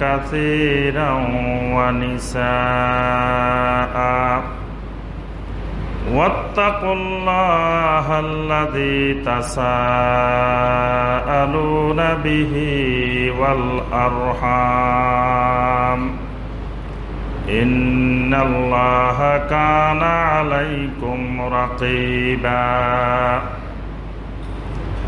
كثيرا ونساء. واتقوا الله الذي تساءلون به والأرحام. إن الله كان عليكم رقيبا.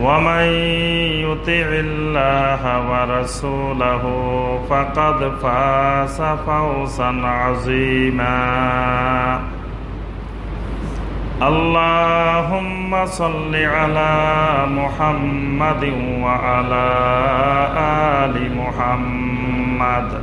ومن يطع الله ورسوله فقد فاز فوزا عظيما اللهم صل على محمد وعلى آل محمد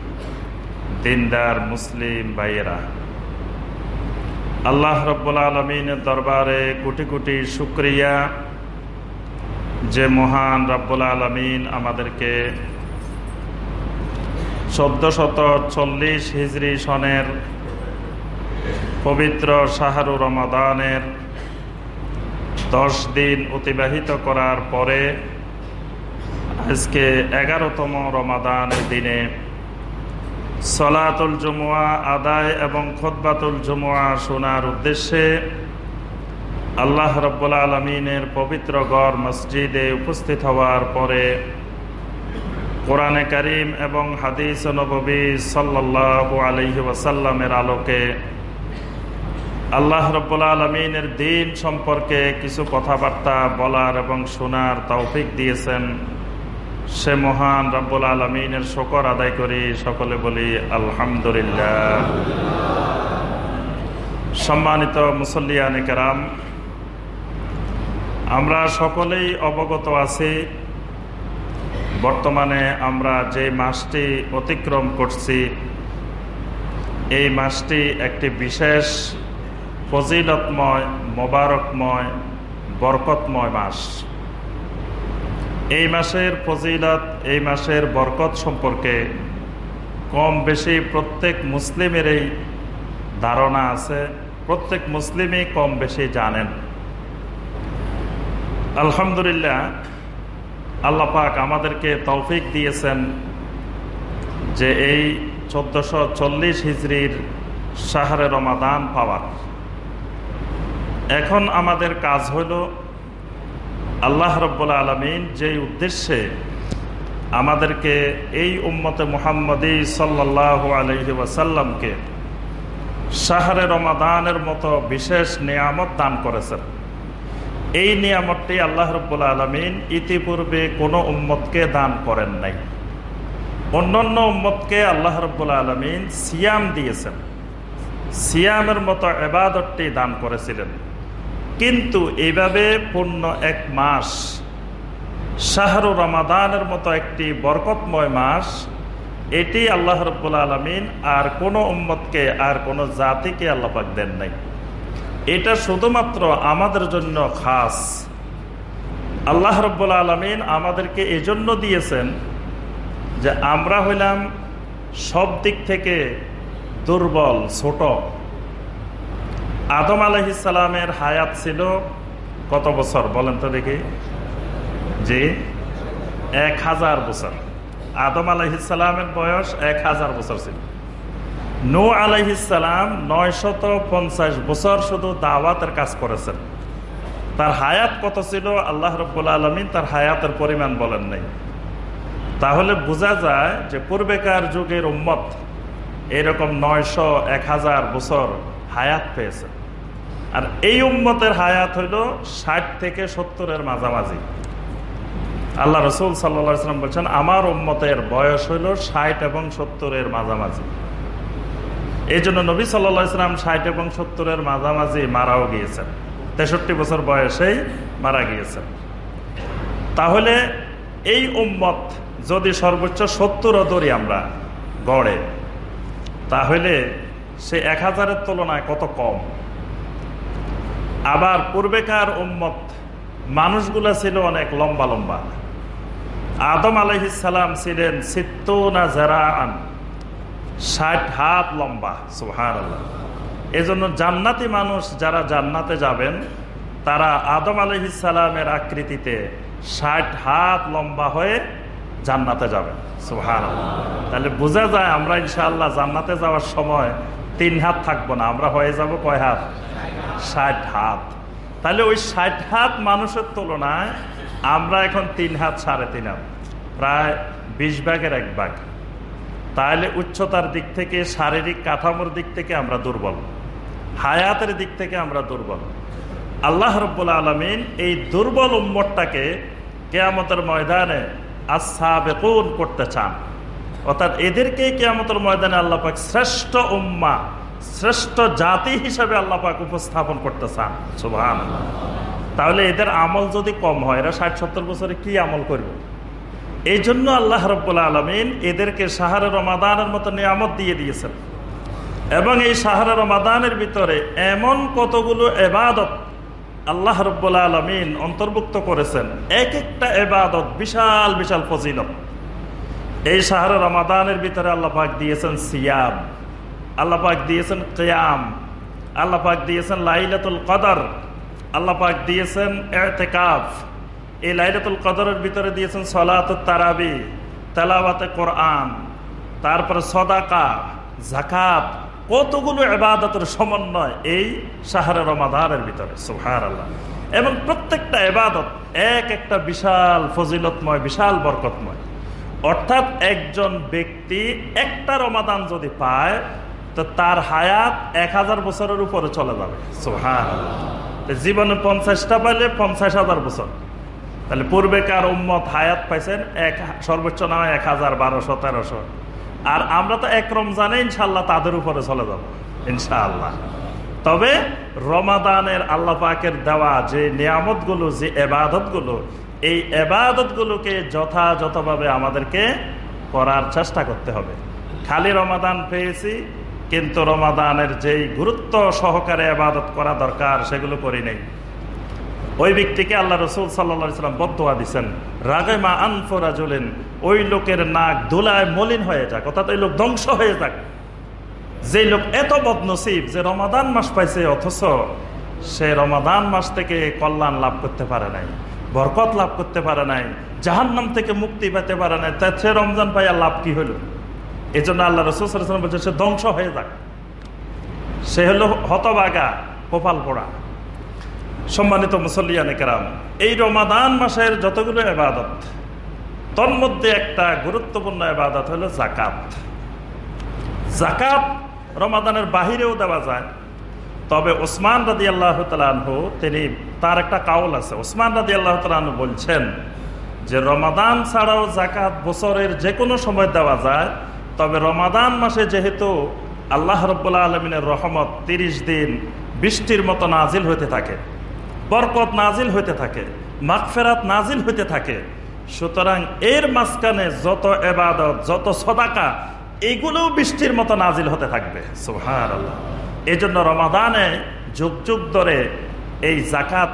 দিনদার মুসলিম ভাইয়েরা, আল্লাহ রব্বুল আলমিনের দরবারে কোটি কোটি শুক্রিয়া যে মহান রব্বুল আলমিন আমাদেরকে চোদ্দ শত চল্লিশ হিজড়ি সনের পবিত্র শাহরু রমাদানের দশ দিন অতিবাহিত করার পরে আজকে এগারোতম রমাদানের দিনে সলাতুল জমুয়া আদায় এবং খোদবাতুল জমুয়া শোনার উদ্দেশ্যে আল্লাহ রব্বুল আলমিনের পবিত্র গড় মসজিদে উপস্থিত হওয়ার পরে কোরআনে করিম এবং হাদিস নবী সাল্লাহ আলহি ওয়াসাল্লামের আলোকে আল্লাহ রব্বুল আলমিনের দিন সম্পর্কে কিছু কথাবার্তা বলার এবং শোনার তৌফিক দিয়েছেন। সে মহান রব্বুল আলমিনের শকর আদায় করি, সকলে বলি আলহামদুলিল্লাহ। সম্মানিত মুসল্লিয়ান কেরাম, আমরা সকলেই অবগত আছি, বর্তমানে আমরা যে মাসটি অতিক্রম করছি, এই মাসটি একটি বিশেষ ফজিলতময়, মোবারকময়, বরকতময় মাস। এই মাসের ফজিলত, এই মাসের বরকত সম্পর্কে কম বেশি প্রত্যেক মুসলিমেরই ধারণা আছে। প্রত্যেক মুসলিমই কম বেশি জানেন। আলহামদুলিল্লাহ আল্লাপাক আমাদেরকে তৌফিক দিয়েছেন যে এই চোদ্দশো চল্লিশ হিজড়ির শাহরে রমাদান পাওয়ার। এখন আমাদের কাজ হইল আল্লাহ রব্বুল আলমিন যে উদ্দেশ্যে আমাদেরকে এই উম্মতে মুহাম্মদী সাল্লাহ আলহি ওয়াসাল্লামকে শাহরে রমাদানের মতো বিশেষ নিয়ামত দান করেছেন। এই নিয়ামতটি আল্লাহ রব্বুল আলমিন ইতিপূর্বে কোনো উম্মতকে দান করেন নাই। অন্যান্য উম্মতকে আল্লাহ রব্বুল আলমিন সিয়াম দিয়েছেন। সিয়ামের মতো এবাদতটি দান করেছিলেন। কিন্তু এইভাবে পূর্ণ এক মাস, শাহরু রমাদানের মতো একটি বরকতময় মাস, এটি আল্লাহ রব্বুল আলমিন আর কোনো উম্মতকে আর কোনো জাতিকে আল্লাপাক দেন নাই। এটা শুধুমাত্র আমাদের জন্য খাস। আল্লাহ রব্বুল আলমিন আমাদেরকে এজন্য দিয়েছেন যে আমরা হইলাম সব দিক থেকে দুর্বল, ছোট। আদম আলহিসালামের হায়াত ছিল কত বছর? বলেন তো দেখি। যে এক হাজার বছর। আদম আলহিসালামের বয়স এক হাজার বছর ছিল। নু আলহিসাম নয়শত পঞ্চাশ বছর শুধু দাওয়াতের কাজ করেছেন। তার হায়াত কত ছিল? আল্লাহ রব্বুল আলমিন তার হায়াতের পরিমাণ বলেন নাই। তাহলে বোঝা যায় যে পূর্বেকার যুগের উম্মত এরকম নয়শো এক হাজার বছর হায়াত পেয়েছে। আর এই উম্মতের হায়াত হইল ষাট থেকে সত্তরের মাঝামাঝি। আল্লাহ রসুল সাল্লাম বলছেন, আমার উম্মতের বয়স হইল ষাট এবং সত্তরের মাঝামাঝি। এই জন্য নবী সাল্লা ইসলাম ষাট এবং সত্তরের মাঝামাঝি মারাও গিয়েছেন। তেষট্টি বছর বয়সেই মারা গিয়েছেন। তাহলে এই উম্মত যদি সর্বোচ্চ সত্তর ধরি আমরা গড়ে, তাহলে সে এক হাজারের তুলনায় কত কম? আবার পূর্বেকার উম্মত, মানুষগুলা ছিল অনেক লম্বা লম্বা। আদম আলহিসাম ছিলেন সিত্তনা জারান ষাট হাত লম্বা সুহান আল্লাহ এজন্য জান্নাতি মানুষ যারা জান্নাতে যাবেন, তারা আদম আলহিসালামের আকৃতিতে ষাট হাত লম্বা হয়ে জান্নাতে যাবেন সুহান তাহলে বোঝা যায় আমরা ইনশাআল্লাহ জান্নাতে যাওয়ার সময় তিন হাত থাকব না, আমরা হয়ে যাব কয় হাত? ষাট হাত। তাহলে ওই ষাট হাত মানুষের তুলনায় আমরা এখন তিন হাত সাড়ে তিন হাত, প্রায় বিশ ভাগের এক ভাগ। তাহলে উচ্চতার দিক থেকে, শারীরিক কাঠামোর দিক থেকে আমরা দুর্বল। হায়াতের দিক থেকে আমরা দুর্বল। আল্লাহ রব্বুল আলমিন এই দুর্বল উম্মরটাকে কেয়ামতের ময়দানে আসাবেকুন করতে চান। অর্থাৎ এদেরকে কেয়ামতের ময়দানে আল্লাপাক শ্রেষ্ঠ উম্মা শ্রেষ্ঠ জাতি হিসাবে আল্লাপাক উপস্থাপন করতে চান সুভান তাহলে এদের আমল যদি কম হয়, এরা ষাট সত্তর বছরে কি আমল করবে? এই জন্য আল্লাহ রব্বুল্লা আলমিন এদেরকে সাহারে রমাদানের মতো নিয়ামত দিয়ে দিয়েছেন। এবং এই সাহারে রমাদানের ভিতরে এমন কতগুলো এবাদত আল্লাহ রব্বুল্লা আলমিন অন্তর্ভুক্ত করেছেন। এক একটা এবাদত বিশাল বিশাল ফজিলত। এই সাহারে রমাদানের ভিতরে আল্লাহ পাক দিয়েছেন সিয়াম। আল্লাহ পাক দিয়েছেন কেয়াম, আল্লাহ পাক দিয়েছেন লাইলাতুল কদর, আল্লাহ পাক দিয়েছেন এতেকাফ। এই লাইলাতুল কদরের ভিতরে দিয়েছেন সলাত তারাবি, তেলাওয়াতে কোরআন, তারপরে সদাকা জাকাত কতগুলো এবাদতের সমন্বয় এই সাহারে রমাদানের ভিতরে সুহার আল্লাহ এবং প্রত্যেকটা এবাদত এক একটা বিশাল ফজিলতময়, বিশাল বরকতময়। অর্থাৎ একজন ব্যক্তি একটা রমাদান যদি পায় তো তার হায়াত এক হাজার বছরের উপরে চলে যাবে। জীবনে পঞ্চাশটা পাইলে পঞ্চাশ হাজার বছর। তাহলে পূর্বেকার উম্মত হায়াত পাইছেন এক সর্বোচ্চ নামে এক হাজার বারোশো, তেরোশো। আর আমরা তো এক রমজানে ইনশাল্লাহ তাদের উপরে চলে যাব। ইনশাআল্লাহ। তবে রমাদানের আল্লাহ পাকের দেওয়া যে নিয়ামতগুলো, যে এবাদতগুলো, এই এবাদতগুলোকে যথাযথভাবে আমাদেরকে করার চেষ্টা করতে হবে। খালি রমাদান পেয়েছি কিন্তু রমাদানের যেই গুরুত্ব সহকারে আবাদত করা দরকার, সেগুলো করি নেই। ওই ব্যক্তিকে আল্লাহ রসুল সাল্লাম বদুয়া দিচ্ছেন রাগে মা আনফোরা জলেন ওই লোকের নাক ধুলায় মলিন হয়ে যাক, অর্থাৎ ওই লোক ধ্বংস হয়ে যাক। যে লোক এত বদনসিব যে রমাদান মাস পাইছে, অথচ সে রমাদান মাস থেকে কল্যাণ লাভ করতে পারে নাই, বরকত লাভ করতে পারে নাই, জাহান্নাম থেকে মুক্তি পেতে পারে নাই। তা সে রমজান পাইয়া লাভ কি হলো এই জন্য আল্লাহ রসুল বলছে সে ধ্বংস হয়ে যাক। সে হলো হতবাগা কপাল পোড়া। সম্মানিত মুসল্লিয়ানে কেরাম, এই রমাদান মাসের যতগুলো এবাদত তন্মধ্যে একটা গুরুত্বপূর্ণ এবাদত হলো জাকাত জাকাত রমাদানের বাহিরেও দেওয়া যায়, তবে ওসমান রাদি আল্লাহ তালু তিনি তার একটা কাউল আছে। ওসমান রাদি আল্লাহ তালু বলছেন যে, রমাদান ছাড়াও জাকাত বছরের যে কোনো সময় দেওয়া যায় তবে রমাদান মাসে যেহেতু আল্লাহ রব্বুল্লাহ আলমিনের রহমত তিরিশ দিন বৃষ্টির মতো নাজিল হইতে থাকে, বরকত নাজিল হইতে থাকে, মাগফেরাত নাজিল হইতে থাকে, সুতরাং এর মাঝখানে যত এবাদত যত সদাকা, এগুলোও বৃষ্টির মতো নাজিল হতে থাকবে। সোহার আল্লাহ এই জন্য রমাদানে যুগ যুগ ধরে এই জাকাত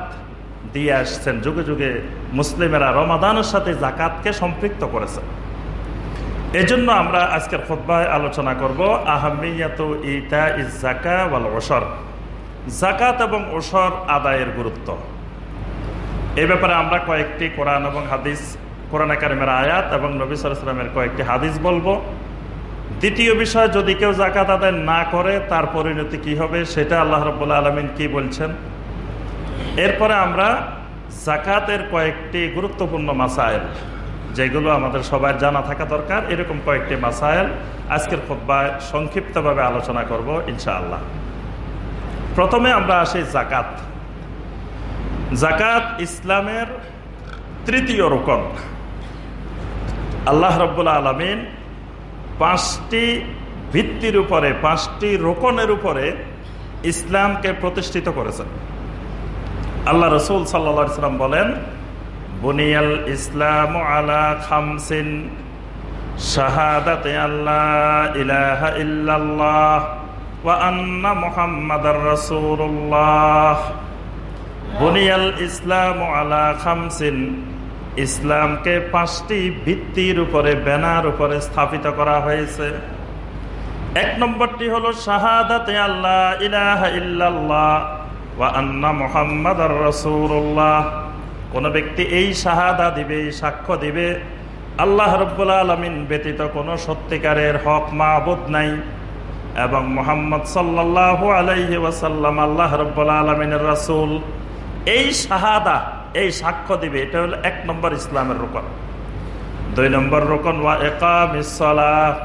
দিয়ে আসছেন। যুগে যুগে মুসলিমেরা রমাদানের সাথে জাকাতকে সম্পৃক্ত করেছে। এজন্য আমরা আজকের খোদ্ায় আলোচনা করব আহমিয়াত ইতা ইজ জাকা ওয়াল ওসর জাকাত এবং ওসর আদায়ের গুরুত্ব। এ ব্যাপারে আমরা কয়েকটি কোরআন এবং হাদিস, কোরআন একাডেমের আয়াত এবং নবী সালামের কয়েকটি হাদিস বলব। দ্বিতীয় বিষয়, যদি কেউ জাকাত আদায় না করে, তার পরিণতি কি হবে সেটা আল্লাহ রব্বুল্লা আলমিন কি বলছেন? এরপরে আমরা জাকাতের কয়েকটি গুরুত্বপূর্ণ মাসাইল। যেগুলো আমাদের সবার জানা থাকা দরকার, এরকম কয়েকটি মাসাইল আজকের খোদ্ায় সংক্ষিপ্তভাবে আলোচনা করব ইনশাআল্লাহ। প্রথমে আমরা আসি জাকাত জাকাত ইসলামের তৃতীয় রোকন। আল্লাহ রব্বুল্লা আলমিন পাঁচটি ভিত্তির উপরে, পাঁচটি রোকনের উপরে ইসলামকে প্রতিষ্ঠিত করেছেন। আল্লাহ রসুল সাল্লা সাল্লাম বলেন বুনিয়াল ইসলাম আলা খামসিন। শাহাদাতে আল্লাহ ইলাহা ইল্লাল্লাহ ওয়া আন্না মুহাম্মাদার রাসূলুল্লাহ। বুনিয়াল ইসলাম আলা খামসিন। ইসলামকে পাঁচটি ভিত্তির উপরে, ব্যানার উপরে স্থাপিত করা হয়েছে। এক নম্বরটি হলো শাহাদাতে আল্লাহ ইলাহা ইল্লাল্লাহ ওয়া আন্না মুহাম্মাদার রাসূলুল্লাহ। কোন ব্যক্তি এই শাহাদা দিবে, এই সাক্ষ্য দিবে, আল্লাহ রব্বুল আলমিন ব্যতীত কোনো সত্যিকারের হক মাহবুদ নাই। এবং মোহাম্মদ সাল্লাহ আলাইহি ওয়াসাল্লাম আল্লাহ রব্বুল আলমিনের রাসুল এই শাহাদা, এই সাক্ষ্য দিবে, এটা হলো এক নম্বর ইসলামের রোকন। দুই নম্বর রোকন, ওয়া একাম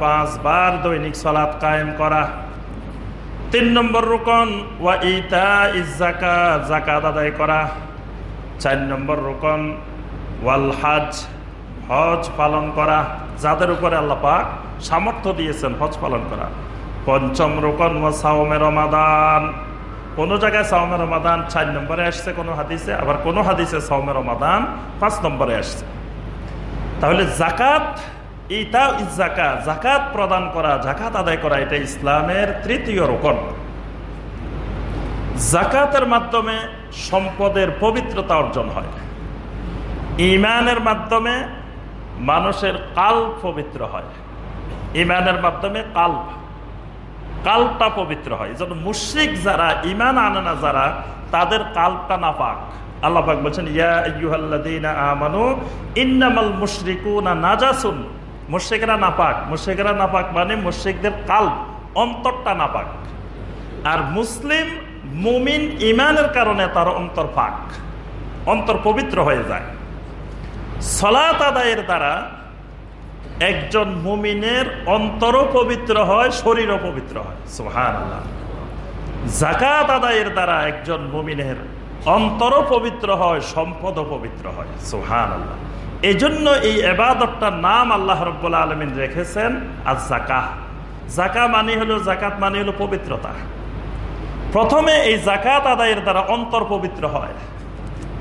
পাঁচবার দৈনিক সলাৎ কায়েম করা। তিন নম্বর রোকন, ওয়া ইতা ইজাকা জাকাত আদায় করা। চার নম্বর রোকন, ওয়াল হাজ, হজ পালন করা, যাদের উপরে আল্লাপাক সামর্থ্য দিয়েছেন হজ পালন করা। পঞ্চম রোকন, ওয়া সাওমের রমাদান। কোন জায়গায় সাওমে রমাদান চার নম্বরে আসছে কোনো হাদিসে, আবার কোনো হাদিসে সাওমে রমাদান পাঁচ নম্বরে আসছে। তাহলে জাকাত ইতা জাকা জাকাত প্রদান করা জাকাত আদায় করা, এটা ইসলামের তৃতীয় রোকন। জাকাতের মাধ্যমে সম্পদের পবিত্রতা অর্জন হয়। ইমানের মাধ্যমে মানুষের কাল পবিত্র হয়। ইমানের মাধ্যমে কাল কালটা পবিত্র হয়। এই জন্য মুশ্রিক যারা ইমান আনে না যারা, তাদের কালটা না পাক আল্লাহ পাক বলছেন আমানু ইন্নামাল মুশরিকুনা নাজাসুন। মুশ্রিকরা নাপাক মুশ্রিকরা নাপাক মানে মুশ্রিকদের কাল অন্তরটা নাপাক আর মুসলিম মুমিন ইমানের কারণে তার অন্তর পাক, অন্তর পবিত্র হয়ে যায়। সলাত আদায়ের দ্বারা একজন মুমিনের অন্তরও পবিত্র হয়, শরীরও পবিত্র হয়। সোহান আল্লাহ জাকাত আদায়ের দ্বারা একজন মুমিনের অন্তরও পবিত্র হয়, সম্পদও পবিত্র হয়। সোহান আল্লাহ এই জন্য এই এবাদতটার নাম আল্লাহ রব্বুল্লা আলমিন রেখেছেন আর জাকাহ জাকা মানে হলো জাকাত মানে হলো পবিত্রতা। প্রথমে এই জাকাত আদায়ের দ্বারা অন্তর পবিত্র হয়।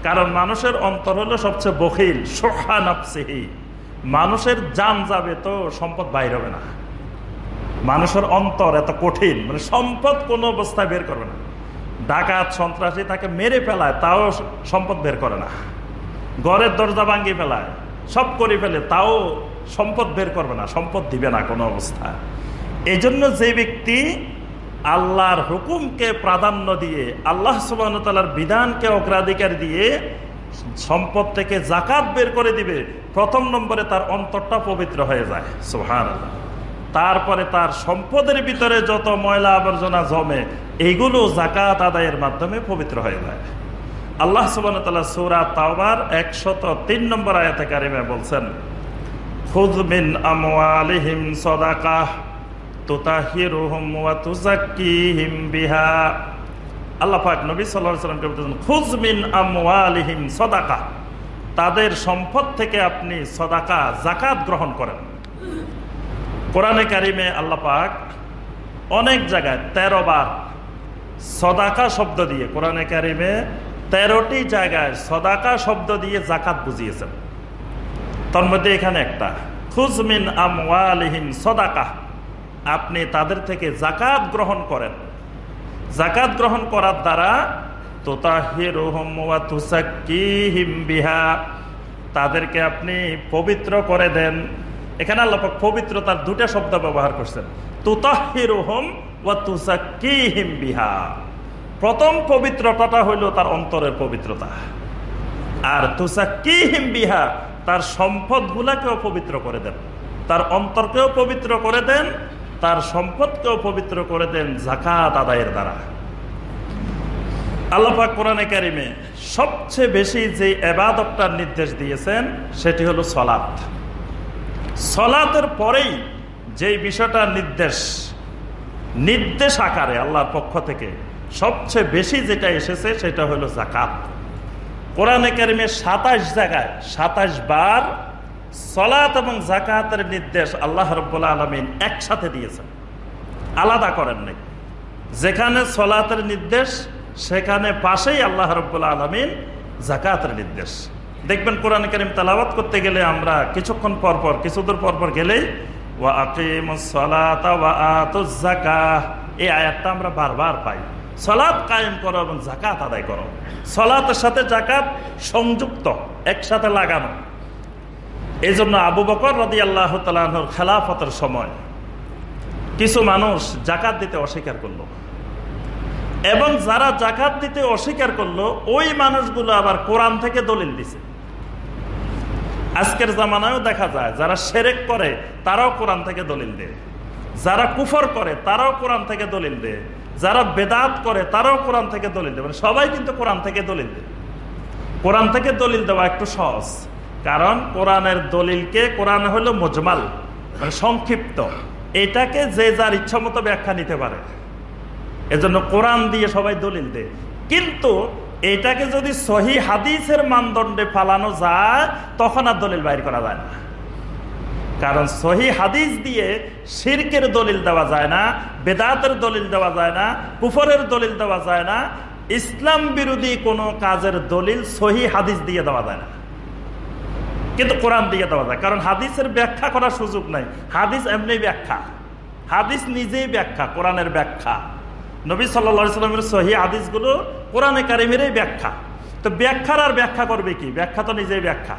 কারণ মানুষের অন্তর হলো সবচেয়ে বখিল, সোহা মানুষের যান যাবে তো সম্পদ বাইর হবে না। মানুষের অন্তর এত কঠিন মানে সম্পদ কোনো অবস্থায় বের করবে না। ডাকাত, সন্ত্রাসী তাকে মেরে ফেলায়, তাও সম্পদ বের করে না। ঘরের দরজা ভাঙ্গি ফেলায়, সব করে ফেলে, তাও সম্পদ বের করবে না, সম্পদ দিবে না কোনো অবস্থায়। এই জন্য যে ব্যক্তি আল্লাহর হুকুমকে প্রাধান্য দিয়ে, আল্লাহ সুবাহতালার বিধানকে অগ্রাধিকার দিয়ে সম্পদ থেকে জাকাত বের করে দিবে, প্রথম নম্বরে তার অন্তরটা পবিত্র হয়ে যায়। সোহান তারপরে তার সম্পদের ভিতরে যত ময়লা আবর্জনা জমে এইগুলো জাকাত আদায়ের মাধ্যমে পবিত্র হয়ে যায়। আল্লাহ সুবাহ সুরা তাওবার একশত তিন নম্বর আয়াতে কারিমে বলছেন খুদমিন আমওয়ালিহিম সদাকাহ। নবী তাদের সম্পদ থেকে আপনি সদাকা জাকাত গ্রহণ করেন। কোরআনে কারিমে আল্লাপাক অনেক জায়গায় তেরো বার সদাকা শব্দ দিয়ে, কোরআনে কারিমে তেরোটি জায়গায় সদাকা শব্দ দিয়ে জাকাত বুঝিয়েছেন। তার মধ্যে এখানে একটা খুজমিন আমওয়ালিহিম সদাকা। আপনি তাদের থেকে জাকাত গ্রহণ করেন। জাকাত গ্রহণ করার দ্বারা বিহা, তাদেরকে আপনি পবিত্র করে দেন। এখানে আল্লাহ পবিত্রতার দুটা শব্দ ব্যবহার করছেন। বিহা। প্রথম পবিত্রতাটা হইল তার অন্তরের পবিত্রতা। আর তুসাকিহিম বিহা, তার সম্পদ গুলাকেও পবিত্র করে দেন। তার অন্তরকেও পবিত্র করে দেন তার সম্পদকেও পবিত্র করে দেন জাকাত আদায়ের দ্বারা। আল্লাহাক কোরআনে কারিমে সবচেয়ে বেশি যে এবাদতটার নির্দেশ দিয়েছেন, সেটি হলো সলাৎ। সলাতের পরেই যে বিষয়টার নির্দেশ নির্দেশ আকারে আল্লাহর পক্ষ থেকে সবচেয়ে বেশি যেটা এসেছে, সেটা হলো জাকাত কোরআনে কারিমে সাতাশ জায়গায়, সাতাশ বার সলাত এবং জাকাতের নির্দেশ আল্লাহ রব্বুল্লা আলমিন একসাথে দিয়েছেন। আলাদা করেন নাই। যেখানে সলাতের নির্দেশ, সেখানে পাশেই আল্লাহ রব্বুল্লা আলমিন জাকাতের নির্দেশ। দেখবেন কোরআন করিম তালাবাত করতে গেলে আমরা কিছুক্ষণ পরপর কিছুদূর পরপর গেলেই এই আয়াতটা আমরা বারবার পাই। কায়েম করো এবং জাকাত আদায় করো। সলাতের সাথে জাকাত সংযুক্ত, একসাথে লাগানো। এই জন্য আবু বকর রদি আল্লাহ তালাহর খেলাফতের সময় কিছু মানুষ জাকাত দিতে অস্বীকার করল। এবং যারা জাকাত দিতে অস্বীকার করল, ওই মানুষগুলো আবার কোরআন থেকে দলিল দিছে। আজকের জামানায়ও দেখা যায়, যারা সেরেক করে, তারাও কোরআন থেকে দলিল দেয়। যারা কুফর করে, তারাও কোরআন থেকে দলিল দেয়। যারা বেদাত করে, তারাও কোরআন থেকে দলিল দেয়। মানে সবাই কিন্তু কোরআন থেকে দলিল দেয়। কোরআন থেকে দলিল দেওয়া একটু সহজ। কারণ কোরআনের দলিলকে কোরআন হলো মজমাল মানে সংক্ষিপ্ত। এটাকে যে যার ইচ্ছা মতো ব্যাখ্যা নিতে পারে। এজন্য কোরআন দিয়ে সবাই দলিল দেয়। কিন্তু এটাকে যদি সহি হাদিসের মানদণ্ডে ফালানো যায়, তখন আর দলিল বাইর করা যায় না। কারণ সহি হাদিস দিয়ে শিরকের দলিল দেওয়া যায় না, বেদাতের দলিল দেওয়া যায় না, কুফরের দলিল দেওয়া যায় না, ইসলাম বিরোধী কোনো কাজের দলিল সহি হাদিস দিয়ে দেওয়া যায় না। কিন্তু কোরআন দিয়ে দেওয়া যায়। কারণ হাদিসের ব্যাখ্যা করার সুযোগ নাই। হাদিস এমনি ব্যাখ্যা। হাদিস নিজেই ব্যাখ্যা, কোরআনের ব্যাখ্যা। নবী সাল্লামের সহি হাদিসগুলো কোরআনে কারিমেরই ব্যাখ্যা। তো ব্যাখ্যার আর ব্যাখ্যা করবে কি? ব্যাখ্যা তো নিজেই ব্যাখ্যা।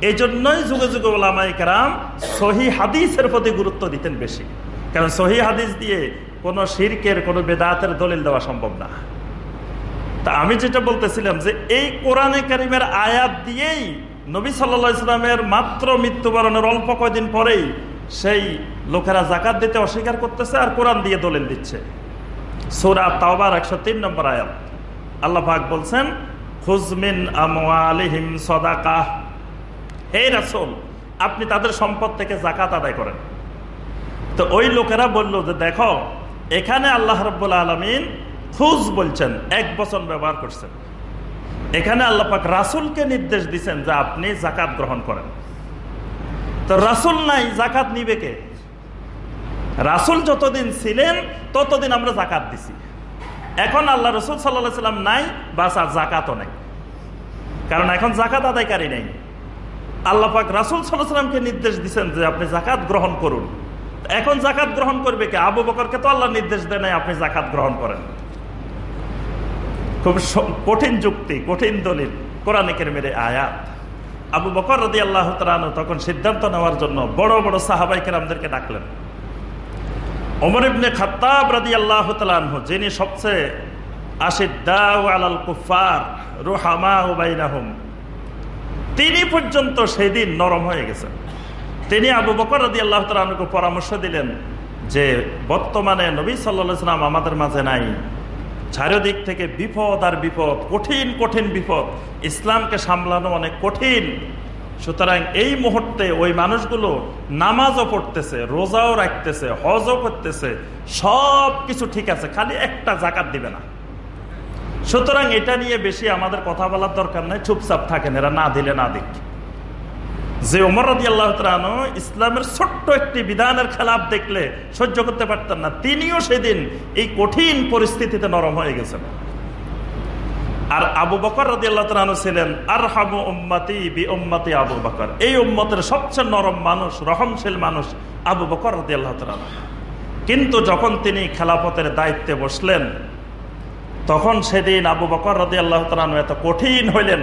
এই জন্যই যুগে যুগে ওলামাই কারাম সহি হাদিসের প্রতি গুরুত্ব দিতেন বেশি। কারণ সহি হাদিস দিয়ে কোনো শিরকের, কোনো বেদাতের দলিল দেওয়া সম্ভব না। তা আমি যেটা বলতেছিলাম যে, এই কোরআনে কারিমের আয়াত দিয়েই নবী সাল্লা ইসলামের মাত্র মৃত্যুবরণের অল্প কয়দিন পরেই সেই লোকেরা জাকাত দিতে অস্বীকার করতেছে আর কোরআন দিয়ে দলিল দিচ্ছে। সৌরা তাওবার একশো তিন নম্বর আয়াত। আল্লাহ পাক বলছেন খুজমিন রাসুল, আপনি তাদের সম্পদ থেকে জাকাত আদায় করেন। তো ওই লোকেরা বলল যে, দেখো, এখানে আল্লাহ রব্বুল আলমিন খুজ বলছেন, এক বচন ব্যবহার করছেন। এখানে আল্লাপাক রাসুলকে নির্দেশ দিচ্ছেন যে আপনি জাকাত গ্রহণ করেন। তো রাসুল নাই জাকাত নিবে কে? রাসুল যতদিন ছিলেন, ততদিন আমরা জাকাত দিছি। এখন আল্লাহ রসুল সাল্লাহ সাল্লাম নাই, বাস আর জাকাতও নাই। কারণ এখন জাকাত আদায়কারী নেই। আল্লাহ পাক রাসুল সাল্লাহামকে নির্দেশ দিচ্ছেন যে আপনি জাকাত গ্রহণ করুন। এখন জাকাত গ্রহণ করবে কে? আবু বকরকে তো আল্লাহ নির্দেশ দেয় নাই আপনি জাকাত গ্রহণ করেন। খুব কঠিন যুক্তি, কঠিন দলিল, কোরআনিকের মেরে আয়াত। আবু বকর রদি আল্লাহ তালু তখন সিদ্ধান্ত নেওয়ার জন্য বড় বড় সাহাবাই কেরামদেরকে ডাকলেন। অমর ইবনে খাত্তাব রাদি আল্লাহ তালু যিনি সবচেয়ে আলাল কুফার রুহামা উবাইনাহুম তিনি পর্যন্ত সেদিন নরম হয়ে গেছেন। তিনি আবু বকর রদি আল্লাহ তালুকে পরামর্শ দিলেন যে, বর্তমানে নবী সাল্লা সাল্লাম আমাদের মাঝে নাই। চারিদিক থেকে বিপদ আর বিপদ, কঠিন কঠিন বিপদ। ইসলামকে সামলানো অনেক কঠিন। সুতরাং এই মুহূর্তে ওই মানুষগুলো নামাজও পড়তেছে, রোজাও রাখতেছে, হজও করতেছে সব কিছু ঠিক আছে, খালি একটা জাকাত দিবে না। সুতরাং এটা নিয়ে বেশি আমাদের কথা বলার দরকার নেই, চুপচাপ থাকেন, এরা না দিলে না দিক। যে ওমর রদি আল্লাহ ইসলামের ছোট্ট একটি বিধানের খেলাফ দেখলে সহ্য করতে পারতেন না। তিনিও সেদিন এই কঠিন পরিস্থিতিতে নরম হয়ে গেছেন। আর আবু বকর রদি আল্লাহ ছিলেন আর হাবু উম্মাতি বি উম্মাতি আবু বকর। এই উম্মতের সবচেয়ে নরম মানুষ, রহমশীল মানুষ আবু বকর রদি আল্লাহ কিন্তু যখন তিনি খেলাফতের দায়িত্বে বসলেন, তখন সেদিন আবু বকর রদি আল্লাহ এত কঠিন হইলেন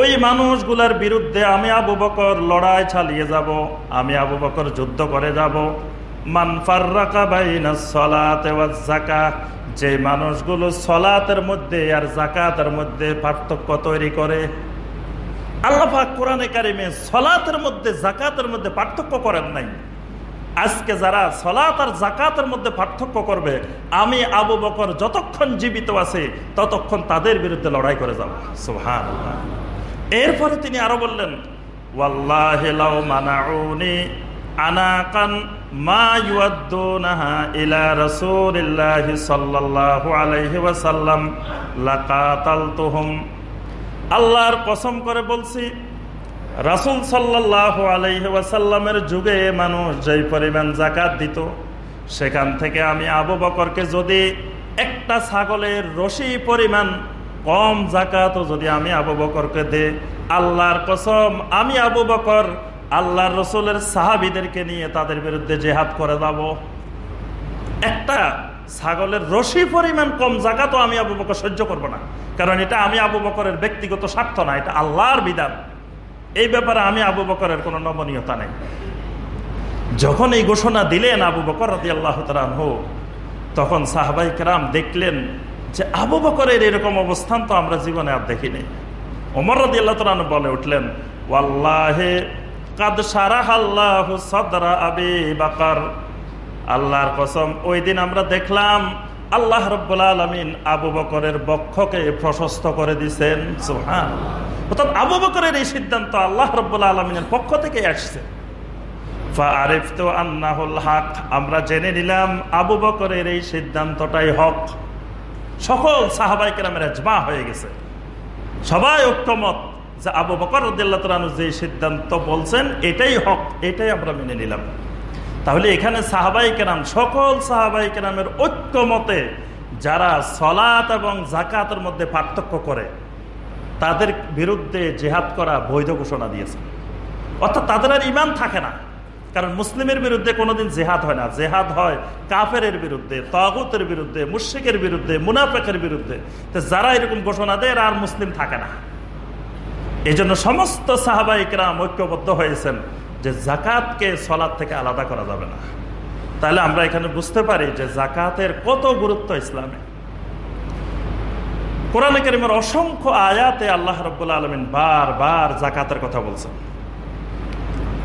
ওই মানুষগুলার বিরুদ্ধে আমি আবু বকর লড়াই চালিয়ে যাব, আমি আবু বকর যুদ্ধ করে যাব। যে মানুষগুলো সলাতের মধ্যে আর জাকাতের মধ্যে পার্থক্য তৈরি করে আল্লাহাক কোরআনে কারিমে সলাতের মধ্যে জাকাতের মধ্যে পার্থক্য করেন নাই। আজকে যারা সলাত আর জাকাতের মধ্যে পার্থক্য করবে, আমি আবু বকর যতক্ষণ জীবিত আছে, ততক্ষণ তাদের বিরুদ্ধে লড়াই করে যাব। সোহান এরপরে তিনি আরও বললেন আল্লাহর কসম করে বলছি, রাসুল সাল্লাহ আলাইসাল্লামের যুগে মানুষ যেই পরিমাণ জাকাত দিত, সেখান থেকে আমি আবু বকরকে যদি একটা ছাগলের রশি পরিমাণ কম জাকাত যদি আমি আবু বকরকে দে আল্লাহর কসম, আমি আবু বকর আল্লাহর রসুলের সাহাবিদেরকে নিয়ে তাদের বিরুদ্ধে জেহাদ করে যাব। একটা ছাগলের রশি পরিমাণ কম জাকাতও আমি আবু বকর সহ্য করব না। কারণ এটা আমি আবু বকরের ব্যক্তিগত স্বার্থ না, এটা আল্লাহর বিধান। এই ব্যাপারে আমি আবু বকরের কোনো নমনীয়তা নেই। যখন এই ঘোষণা দিলেন আবু বকর রাজি আল্লাহ তখন সাহবাই কেরাম দেখলেন যে আবু বকরের এরকম অবস্থান তো আমরা জীবনে আর দেখিনি। ওমর রদি আল্লাহ বলে উঠলেন, ওয়াল্লাহে কাদ সারাহ আল্লাহ সদরা আবি বাকার। আল্লাহর কসম, ওই দিন আমরা দেখলাম, আল্লাহ রব্বুল আলমিন আবু বকরের বক্ষকে প্রশস্ত করে দিছেন। সোহান অর্থাৎ আবু বকরের এই সিদ্ধান্ত আল্লাহ রব্বুল আলমিনের পক্ষ থেকে আসছে। হক, আমরা জেনে নিলাম আবু বকরের এই সিদ্ধান্তটাই হক। সকল সাহাবাই কেরামের জমা হয়ে গেছে। সবাই ঐক্যমত যে আবু বকর রদুল্লাহ যে সিদ্ধান্ত বলছেন, এটাই হক, এটাই আমরা মেনে নিলাম। তাহলে এখানে সাহাবাই কেরাম, সকল সাহাবাই কেরামের ঐক্যমতে যারা সলাত এবং জাকাতের মধ্যে পার্থক্য করে, তাদের বিরুদ্ধে জেহাদ করা বৈধ ঘোষণা দিয়েছে। অর্থাৎ তাদের আর ইমান থাকে না। কারণ মুসলিমের বিরুদ্ধে কোনোদিন জেহাদ হয় না। জেহাদ হয় কাফের বিরুদ্ধে, তগুতের বিরুদ্ধে মুর্শিকের বিরুদ্ধে, মুনাফেকের বিরুদ্ধে। তো যারা এরকম ঘোষণা দেয় আর মুসলিম থাকে না। এই জন্য সমস্ত সাহাবাহিকরাম ঐক্যবদ্ধ হয়েছেন যে জাকাতকে সলাদ থেকে আলাদা করা যাবে না। তাহলে আমরা এখানে বুঝতে পারি যে জাকাতের কত গুরুত্ব ইসলামে। কোরআন করিমের অসংখ্য আয়াতে আল্লাহ রব্বুল্লা আলমিন বার বার জাকাতের কথা বলছেন।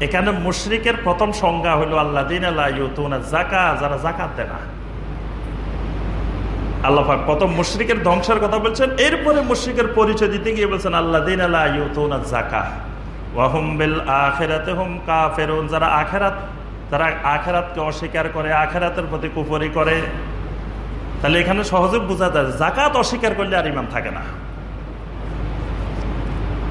এখানে মুশরিকের প্রথম সংজ্ঞা হলো আল্লাদিন জাকা যারা জাকাত দেয় না। আল্লাহাক প্রথম মুশ্রিকের ধ্বংসের কথা বলছেন, এরপরে মুশ্রিকের পরিচয় দিতে গিয়ে বলছেন আল্লাহ দিন জাকা আখেরাতে কা যারা আখেরাত অস্বীকার করে, আখেরাতের প্রতি কুফরি করে। তাহলে এখানে সহজে বোঝা যায় জাকাত অস্বীকার করলে আর ইমান থাকে না।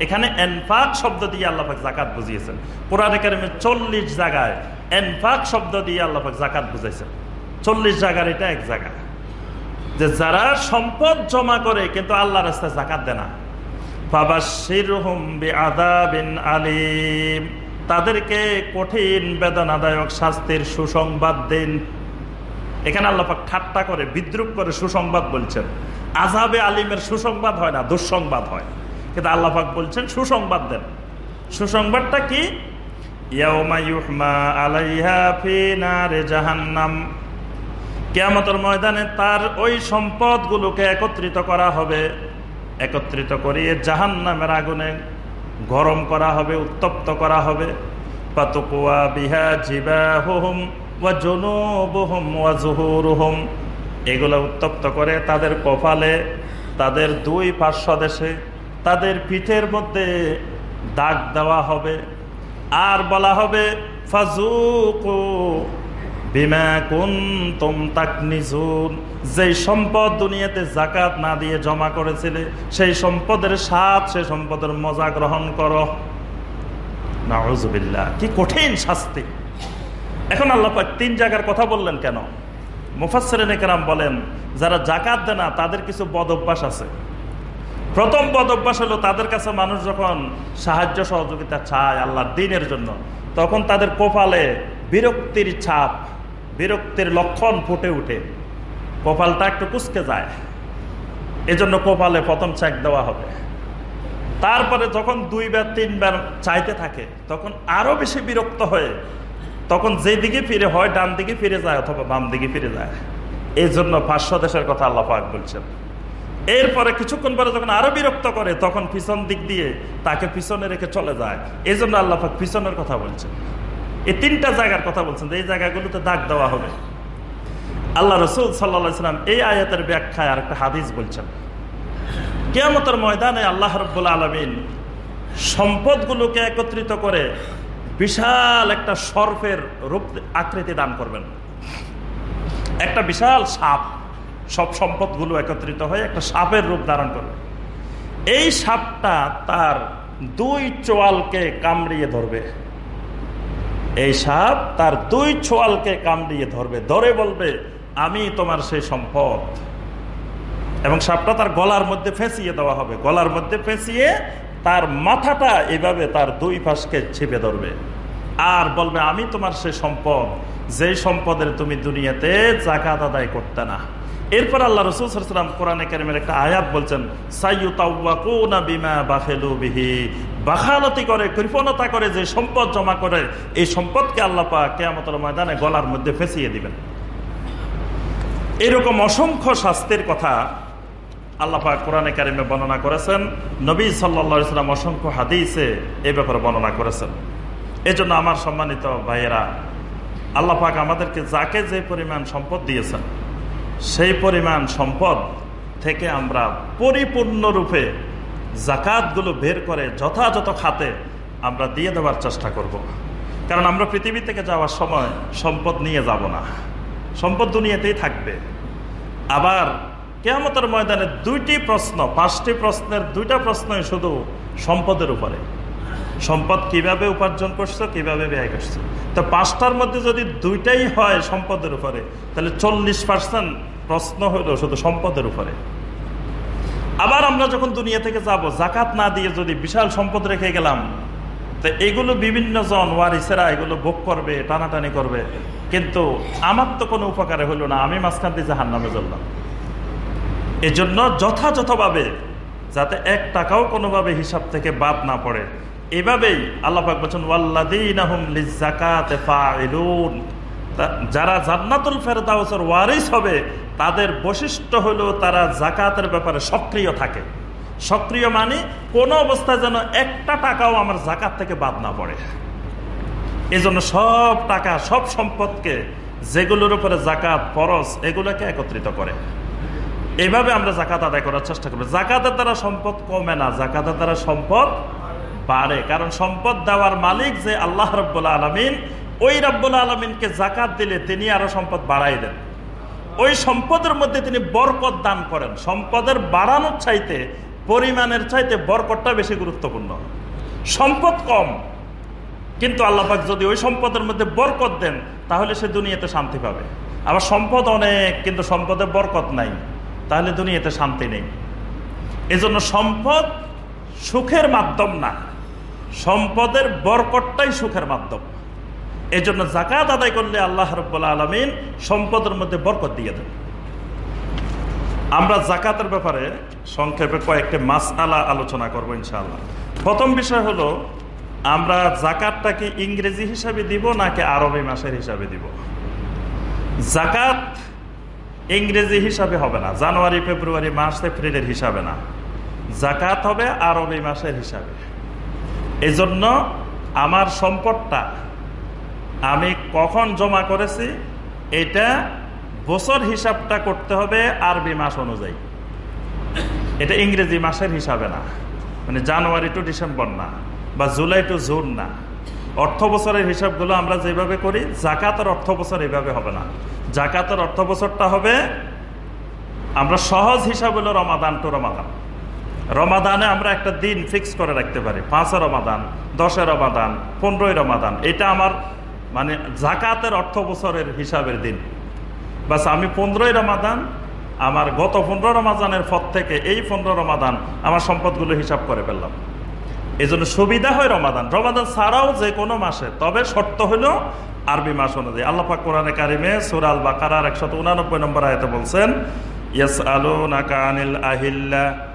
এখানে এনফাক শব্দ দিয়ে আল্লাহ জাকাত বুঝিয়েছেন। কোরআন একাডেমির চল্লিশ জায়গায় এনফাক শব্দ দিয়ে আল্লাহ জাকাত বুঝাইছেন। চল্লিশ জায়গার এটা এক জায়গা। যে যারা সম্পদ জমা করে, কিন্তু আল্লাহ রাস্তায় জাকাত দেয় না। আলিম। তাদেরকে কঠিন বেদনাদায়ক শাস্তির সুসংবাদ দিন। এখানে আল্লাপাক ঠাট্টা করে, বিদ্রুপ করে সুসংবাদ বলছেন। আজাবে আলিমের সুসংবাদ হয় না, দুঃসংবাদ হয়। কিন্তু আল্লাপাক বলছেন, সুসংবাদ দেন। সুসংবাদটা কি? জাহান্নাম। কেয়ামতের ময়দানে তার ওই সম্পদগুলোকে একত্রিত করা হবে। একত্রিত করিয়ে জাহান নামের আগুনে গরম করা হবে, উত্তপ্ত করা হবে। পাতুকুয়া বিহা জিবা হোহম ওয়া জনুবহম ওয়া জুহুরুহম। এগুলো উত্তপ্ত করে তাদের কপালে, তাদের দুই পার্শ্বদেশে তাদের পিঠের মধ্যে দাগ দেওয়া হবে। আর বলা হবে ফাজুকু বিমা তাকনিজুন। যেই সম্পদ দুনিয়াতে জাকাত না দিয়ে জমা করেছিলে, সেই সম্পদের স্বাদ সেই সম্পদের মজা গ্রহণ করো। কি কঠিন শাস্তি। এখন আল্লাহ তিন জায়গার কথা বললেন কেন? মুফাসরেনেকেরাম বলেন, যারা জাকাত দেয় না, তাদের কিছু বদ অভ্যাস আছে। প্রথম বদ অভ্যাস হলো তাদের কাছে মানুষ যখন সাহায্য সহযোগিতা চায় আল্লাহর দিনের জন্য, তখন তাদের কপালে বিরক্তির ছাপ, বিরক্তির লক্ষণ ফুটে উঠে কপালটা একটু কুচকে যায়। এজন্য কপালে প্রথম চেক দেওয়া হবে। তারপরে যখন দুইবার তিনবার চাইতে থাকে, তখন আরও বেশি বিরক্ত হয়ে, তখন যেই দিকে ফিরে হয়, ডান দিকে ফিরে যায় অথবা বাম দিকে ফিরে যায়। এই জন্য পাঁচশো দেশের কথা আল্লাহ পাক বলছেন। এরপরে কিছুক্ষণ পরে যখন আরও বিরক্ত করে, তখন পিছন দিক দিয়ে তাকে পিছনে রেখে চলে যায়। এই জন্য আল্লাহফাক পিছনের কথা বলছেন এই তিনটা জায়গার কথা বলছেন এই জায়গাগুলোতে দাগ দেওয়া হবে। আল্লাহ রসুল সাল্লাম এই আয়াতের ব্যাখ্যায় আর একটা হাদিস বলছেন। কেয়ামতের ময়দানে আল্লাহ রব্বুল আলমিন সম্পদগুলোকে একত্রিত করে বিশাল একটা সর্ফের রূপ আকৃতি দান করবেন। একটা বিশাল সাপ। সব সম্পদগুলো একত্রিত হয়ে একটা সাপের রূপ ধারণ করবে এই সাপটা তার দুই চোয়ালকে কামড়িয়ে ধরবে। এই সাপ তার দুই চোয়ালকে কামড়িয়ে ধরবে, ধরে বলবে, আমি তোমার সেই সম্পদ। এবং সাপটা তার গলার মধ্যে ফেঁসিয়ে দেওয়া হবে। গলার মধ্যে ফেঁসিয়ে তার মাথাটা এভাবে তার দুই পাশকে ছেপে ধরবে। আর বলবে, আমি তোমার সেই সম্পদ, যেই সম্পদের তুমি দুনিয়াতে জাকাত আদায় করতে না। এরপর আল্লাহ রসুলাম কোরআনে কারিমের একটা আয়াত বলছেন বাখালতি করে, কৃপণতা করে, যে সম্পদ জমা করে, এই সম্পদকে আল্লাহ পা কেয়ামতল ময়দানে গলার মধ্যে ফেঁসিয়ে দিবেন। এরকম অসংখ্য শাস্তির কথা আল্লাপা কোরআনে কারিমে বর্ণনা করেছেন। নবী সাল্লা অসংখ্য হাদিসে এ ব্যাপারে বর্ণনা করেছেন। এজন্য আমার সম্মানিত ভাইয়েরা আল্লাপাক আমাদেরকে যাকে যে পরিমাণ সম্পদ দিয়েছেন সেই পরিমাণ সম্পদ থেকে আমরা পরিপূর্ণরূপে জাকাতগুলো বের করে যথাযথ খাতে আমরা দিয়ে দেওয়ার চেষ্টা করব। কারণ আমরা পৃথিবী থেকে যাওয়ার সময় সম্পদ নিয়ে যাব না। সম্পদ দুনিয়াতেই থাকবে। আবার কেয়ামতের ময়দানে দুইটি প্রশ্ন, পাঁচটি প্রশ্নের দুইটা প্রশ্নই শুধু সম্পদের উপরে। সম্পদ কীভাবে উপার্জন করছ, কীভাবে ব্যয় করছ? তো পাঁচটার মধ্যে যদি দুইটাই হয় সম্পদের উপরে, তাহলে চল্লিশ পার্সেন্ট প্রশ্ন হলো শুধু সম্পদের উপরে। আবার আমরা যখন দুনিয়া থেকে যাব জাকাত না দিয়ে যদি বিশাল সম্পদ রেখে গেলাম, তো এগুলো বিভিন্ন জন ওয়ারিসেরা এগুলো ভোগ করবে, টানাটানি করবে। কিন্তু আমার তো কোনো উপকারে হলো না, আমি মাঝখান দিয়ে জাহান নামে চললাম। এজন্য যথাযথভাবে, যাতে এক টাকাও কোনোভাবে হিসাব থেকে বাদ না পড়ে এভাবেই আল্লাপাক বলছেন যারা জান্নাতুল ফেরদাউসের ওয়ারিস হবে, তাদের বৈশিষ্ট্য হলো তারা জাকাতের ব্যাপারে সক্রিয় থাকে। সক্রিয় মানে কোন অবস্থায় যেন একটা টাকাও আমার জাকাত থেকে বাদ না পড়ে। এজন্য সব টাকা, সব সম্পদকে যেগুলোর উপরে জাকাত ফরস এগুলোকে একত্রিত করে। এইভাবে আমরা জাকাত আদায় করার চেষ্টা করব। জাকাতের দ্বারা সম্পদ কমে না জাকাতের দ্বারা সম্পদ বাড়ে। কারণ সম্পদ দেওয়ার মালিক যে আল্লাহ রব্বুল্লা আলমিন, ওই রব্বুল্লা আলমিনকে জাকাত দিলে তিনি আরও সম্পদ বাড়াই দেন। ওই সম্পদের মধ্যে তিনি বরকত দান করেন। সম্পদের বাড়ানোর চাইতে, পরিমাণের চাইতে বরকতটা বেশি গুরুত্বপূর্ণ। সম্পদ কম, কিন্তু আল্লাপাক যদি ওই সম্পদের মধ্যে বরকত দেন, তাহলে সে দুনিয়াতে শান্তি পাবে। আবার সম্পদ অনেক, কিন্তু সম্পদে বরকত নাই, তাহলে দুনিয়াতে শান্তি নেই। এজন্য সম্পদ সুখের মাধ্যম না। সম্পদের বরকটটাই সুখের মাধ্যম। এই জন্য জাকাত আদায় করলে আল্লাহ রব্বুল্লা আলমিন সম্পদের মধ্যে বরকত দিয়ে দেন। আমরা জাকাতের ব্যাপারে সংক্ষেপে কয়েকটি মাস আলা আলোচনা করব ইনশাআল্লাহ। প্রথম বিষয় হলো, আমরা জাকাতটাকে ইংরেজি হিসাবে দিব নাকি আরবি মাসের হিসাবে দিব? জাকাত ইংরেজি হিসাবে হবে না, জানুয়ারি, ফেব্রুয়ারি মার্চ এপ্রিলের হিসাবে না। জাকাত হবে আরবি মাসের হিসাবে। এজন্য আমার সম্পদটা আমি কখন জমা করেছি, এটা বছর হিসাবটা করতে হবে আরবি মাস অনুযায়ী। এটা ইংরেজি মাসের হিসাবে না। মানে জানুয়ারি টু ডিসেম্বর না, বা জুলাই টু জুন না। অর্থ বছরের হিসাবগুলো আমরা যেভাবে করি, জাকাতের অর্থ বছর এইভাবে হবে না। জাকাতের অর্থ বছরটা হবে, আমরা সহজ হিসাব হলো রমাদান টু রমাদান। রমাদানে আমরা একটা দিন ফিক্স করে রাখতে পারি। পাঁচে রমাদান দশে রমাদান, পনেরোই রমাদান। এটা আমার মানে জাকাতের অর্থ বছরের হিসাবের দিন। বাস আমি পনেরোই রমাদান, আমার গত পনেরো রমাদানের পর থেকে এই পনেরো রমাদান আমার সম্পদগুলো হিসাব করে ফেললাম। এই জন্য সুবিধা হয় রমাদান। রমাদান ছাড়াও যে কোনো মাসে, তবে শর্ত হলো আরবি মাস অনুযায়ী। আল্লাপা কোরআনে কারিমে সুরাল বাকার একশত উনানব্বই নম্বর আয়তে বলছেন ইয়াস আলো নাকা আনিল আহিল্লা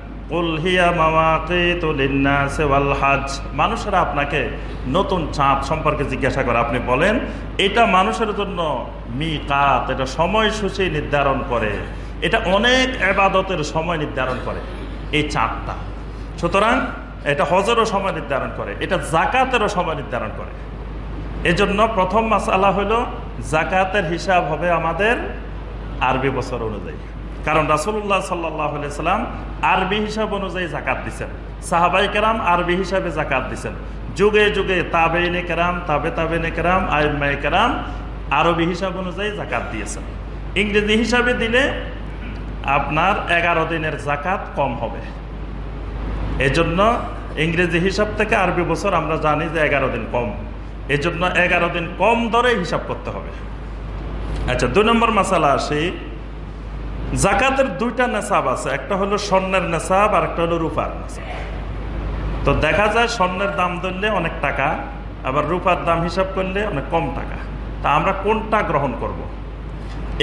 মানুষেরা আপনাকে নতুন চাঁদ সম্পর্কে জিজ্ঞাসা করে। আপনি বলেন, এটা মানুষের জন্য মি কাত এটা সময়সূচি নির্ধারণ করে। এটা অনেক আবাদতের সময় নির্ধারণ করে এই চাঁদটা। সুতরাং এটা হজেরও সময় নির্ধারণ করে, এটা জাকাতেরও সময় নির্ধারণ করে। এজন্য প্রথম মাসালা হলো, জাকাতের হিসাব হবে আমাদের আরবি বছর অনুযায়ী। কারণ রাসুল্লাহ সাল্লাহ সাল্লাম আরবি হিসাব অনুযায়ী জাকাত দিচ্ছেন সাহাবাই কেরাম আরবি হিসাবে জাকাত দিচ্ছেন যুগে যুগে তাবেইনে কেরাম, তাবে তাবেনে কেরাম আইমাই কেরাম আরবি হিসাব অনুযায়ী জাকাত দিয়েছেন। ইংরেজি হিসাবে দিলে আপনার এগারো দিনের জাকাত কম হবে। এজন্য ইংরেজি হিসাব থেকে আরবি বছর আমরা জানি যে এগারো দিন কম। এজন্য এগারো দিন কম দরে হিসাব করতে হবে। আচ্ছা দুই নম্বর মশালা আসি জাকাতের দুইটা নেশাব আছে, একটা হলো স্বর্ণের নেশাব আর একটা হলো রূপার নেশাব। তো দেখা যায় স্বর্ণের দাম ধরলে অনেক টাকা, আবার রূপার দাম হিসাব করলে অনেক কম টাকা। তা আমরা কোনটা গ্রহণ করব।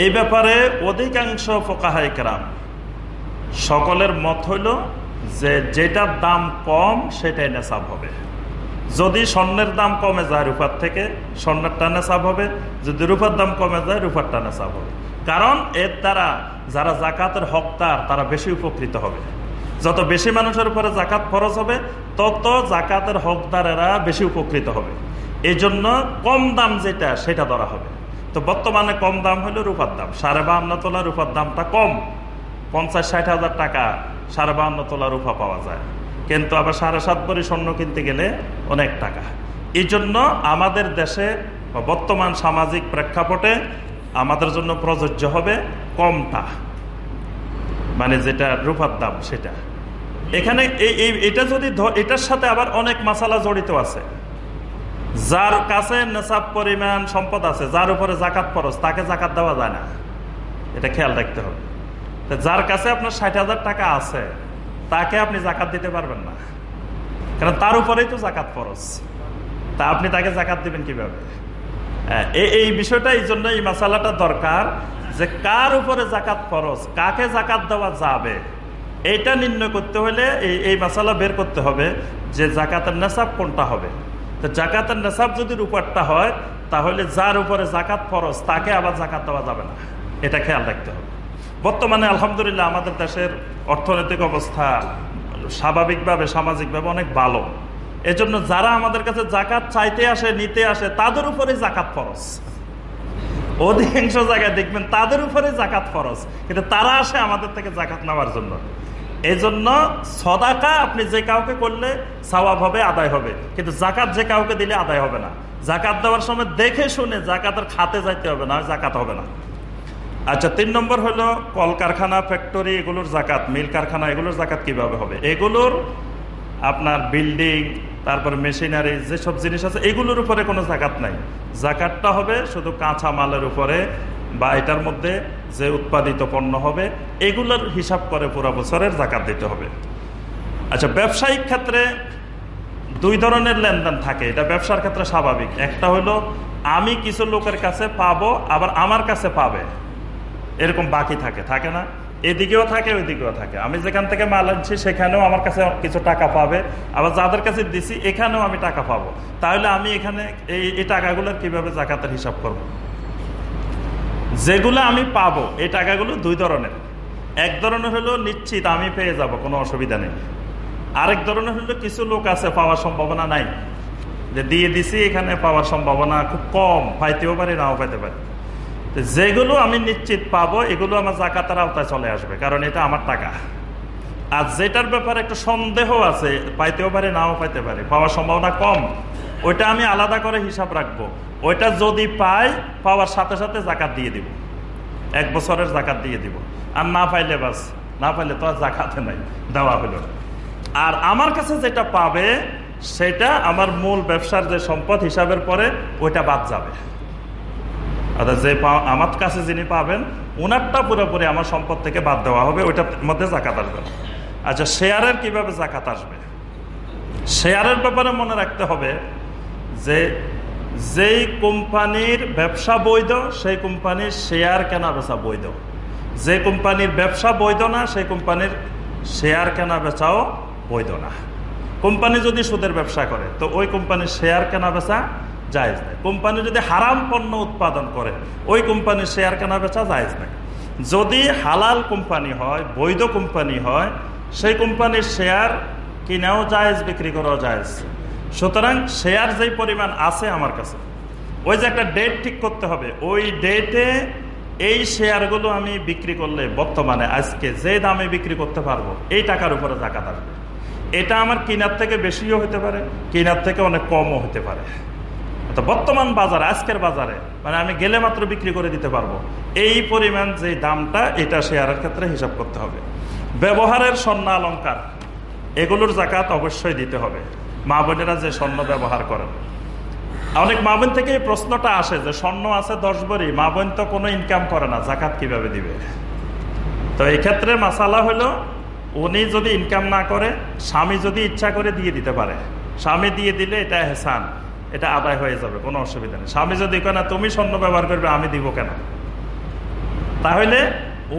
এই ব্যাপারে অধিকাংশ ফোকাহাই কেরাম, সকলের মত হইল যে যেটার দাম কম সেটাই নেশাব হবে। যদি স্বর্ণের দাম কমে যায় রূপার থেকে, স্বর্ণেরটা নেশাব হবে, যদি রূপার দাম কমে যায় রূপারটা নেশাব হবে। কারণ এর দ্বারা যারা জাকাতের হকদার, তারা বেশি উপকৃত হবে। যত বেশি মানুষের উপরে জাকাত খরচ হবে, তত জাকাতের হকদারেরা বেশি উপকৃত হবে। এই জন্য কম দাম যেটা, সেটা ধরা হবে। তো বর্তমানে কম দাম হলো রূপার দাম। সাড়ে বাহান্ন তোলা রূপার দামটা কম। পঞ্চাশ ষাট হাজার টাকা সাড়ে বাহান্ন তোলা রূপা পাওয়া যায়। কিন্তু আবার সাড়ে সাত ভরি স্বর্ণ কিনতে গেলে অনেক টাকা। এই জন্য আমাদের দেশে বর্তমান সামাজিক প্রেক্ষাপটে আমাদের জন্য প্রযোজ্য হবে কমটা। মানে যেটা রূপার দাম, সেটা। এখানে এই এটা যদি এটার সাথে আবার অনেক মশালা জড়িত আছে। যার কাছে নেশাব পরিমাণ সম্পদ আছে, যার উপরে জাকাত ফরজ, তাকে জাকাত দেওয়া যায় না। এটা খেয়াল রাখতে হবে। যার কাছে আপনার ষাট হাজার টাকা আছে, তাকে আপনি জাকাত দিতে পারবেন না। কারণ তার উপরেই তো জাকাত ফরজ। তা আপনি তাকে জাকাত দিবেন কীভাবে? এই বিষয়টা এই জন্য এই মশালাটা দরকার যে কার উপরে জাকাত ফরজ, কাকে জাকাত দেওয়া যাবে? এইটা নির্ণয় করতে হলে এই এই মশালা বের করতে হবে যে জাকাতের নেশাব কোনটা হবে। তো জাকাতের নেশাব যদি রূপারটা হয়, তাহলে যার উপরে জাকাত ফরজ, তাকে আবার জাকাত দেওয়া যাবে না। এটা খেয়াল রাখতে হবে। বর্তমানে আলহামদুলিল্লাহ আমাদের দেশের অর্থনৈতিক অবস্থা স্বাভাবিকভাবে, সামাজিকভাবে অনেক ভালো। এজন্য যারা আমাদের কাছে জাকাত চাইতে আসে, নিতে আসে, তাদের উপরে জাকাত ফরজ। অধিকাংশ জায়গায় দেখবেন তাদের উপরে জাকাত ফরজ। কিন্তু তারা আসে আমাদের থেকে জাকাত নেওয়ার জন্য। এই জন্য সদাকা আপনি যে কাউকে করলে সওয়াব হবে, আদায় হবে। কিন্তু জাকাত যে কাউকে দিলে আদায় হবে না। জাকাত দেওয়ার সময় দেখে শুনে জাকাতের খাতে যাইতে হবে না জাকাত হবে না। আচ্ছা তিন নম্বর হলো কলকারখানা, ফ্যাক্টরি, এগুলোর জাকাত মিল কারখানা, এগুলোর জাকাত কীভাবে হবে? এগুলোর আপনার বিল্ডিং, তারপর মেশিনারি, যেসব জিনিস আছে, এগুলোর উপরে কোনো জাকাত নাই। জাকাতটা হবে শুধু কাঁচা মালের উপরে বা এটার মধ্যে যে উৎপাদিত পণ্য হবে, এগুলোর হিসাব করে পুরো বছরের জাকাত দিতে হবে। আচ্ছা ব্যবসায়িক ক্ষেত্রে দুই ধরনের লেনদেন থাকে। এটা ব্যবসার ক্ষেত্রে স্বাভাবিক। একটা হলো, আমি কিছু লোকের কাছে পাবো, আবার আমার কাছে পাবে। এরকম বাকি থাকে থাকে না? এদিকেও থাকে, ওইদিকেও থাকে। আমি যেখান থেকে মাল আনছি, সেখানেও আমার কাছে কিছু টাকা পাবে। আবার যাদের কাছে দিছি, এখানেও আমি টাকা পাবো। তাহলে আমি এখানে এই টাকাগুলোর কীভাবে জাকাতের হিসাব করব। যেগুলো আমি পাবো, এই টাকাগুলো দুই ধরনের। এক ধরনের হলো নিশ্চিত আমি পেয়ে যাব, কোনো অসুবিধা নেই। আরেক ধরনের হলো কিছু লোক আছে, পাওয়ার সম্ভাবনা নাই। যে দিয়ে দিছি, এখানে পাওয়ার সম্ভাবনা খুব কম, পাইতেও পারি, নাও পাইতে পারি। যেগুলো আমি নিশ্চিত পাবো, এগুলো আমার জাকাতের আওতায় চলে আসবে, কারণ এটা আমার টাকা। আর যেটার ব্যাপারে একটু সন্দেহ আছে, পাইতেও পারে, নাও পাইতে পারে, পাওয়ার সম্ভাবনা কম। ওইটা আমি আলাদা করে হিসাব রাখব। ওইটা যদি পাই, পাওয়ার সাথে সাথে জাকাত দিয়ে দিব। এক বছরের জাকাত দিয়ে দিব। আর না পাইলে বাস, না পাইলে তো আর জাকাতে নাই, দেওয়া হলো আর আমার কাছে যেটা পাবে, সেটা আমার মূল ব্যবসার যে সম্পদ হিসাবের পরে, ওইটা বাদ যাবে। অর্থাৎ যে আমার কাছে যিনি পাবেন ওনারটা পুরোপুরি আমার সম্পদ থেকে বাদ দেওয়া হবে ওইটার মধ্যে জাকাত আসবে। আচ্ছা শেয়ারের কীভাবে জাকাত আসবে? শেয়ারের ব্যাপারে মনে রাখতে হবে যে যেই কোম্পানির ব্যবসা বৈধ, সেই কোম্পানির শেয়ার কেনা বেচা বৈধ। যে কোম্পানির ব্যবসা বৈধ না, সেই কোম্পানির শেয়ার কেনা বেচাও বৈধ না। কোম্পানি যদি সুদের ব্যবসা করে, তো ওই কোম্পানির শেয়ার কেনা বেচা জায়জ নেই। কোম্পানি যদি হারাম পণ্য উৎপাদন করে, ওই কোম্পানির শেয়ার কেনা বেচা জায়জ নেই। যদি হালাল কোম্পানি হয়, বৈধ কোম্পানি হয়, সেই কোম্পানির শেয়ার কিনাও জায়জ, বিক্রি করাও জায়জ। সুতরাং শেয়ার যেই পরিমাণ আছে আমার কাছে, ওই যে একটা ডেট ঠিক করতে হবে, ওই ডেটে এই শেয়ারগুলো আমি বিক্রি করলে বর্তমানে আজকে যে দামে বিক্রি করতে পারব, এই টাকার উপরে জাকাত আসবে। এটা আমার কিনার থেকে বেশিও হতে পারে, কিনার থেকে অনেক কমও হতে পারে। তো বর্তমান বাজারে, আজকের বাজারে মানে আমি গেলে মাত্র বিক্রি করে দিতে পারব। এই পরিমাণ যে দামটা, এটা শেয়ারের ক্ষেত্রে হিসাব করতে হবে। ব্যবহারের স্বর্ণ অলঙ্কার এগুলোর জাকাত অবশ্যই দিতে হবে। মা বোনেরা যে স্বর্ণ ব্যবহার করেন। অনেক মা বোন থেকে এই প্রশ্নটা আসে যে স্বর্ণ আছে দশ বড়ি, মা বোন তো কোনো ইনকাম করে না, জাকাত কীভাবে দিবে? তো এই ক্ষেত্রে মাসালা হলো, উনি যদি ইনকাম না করে, স্বামী যদি ইচ্ছা করে দিয়ে দিতে পারে, স্বামী দিয়ে দিলে এটা হেসান এটা আদায় হয়ে যাবে, কোনো অসুবিধা নেই। স্বামী যদি কেনা তুমি স্বর্ণ ব্যবহার করবে, আমি দিব কেন? তাহলে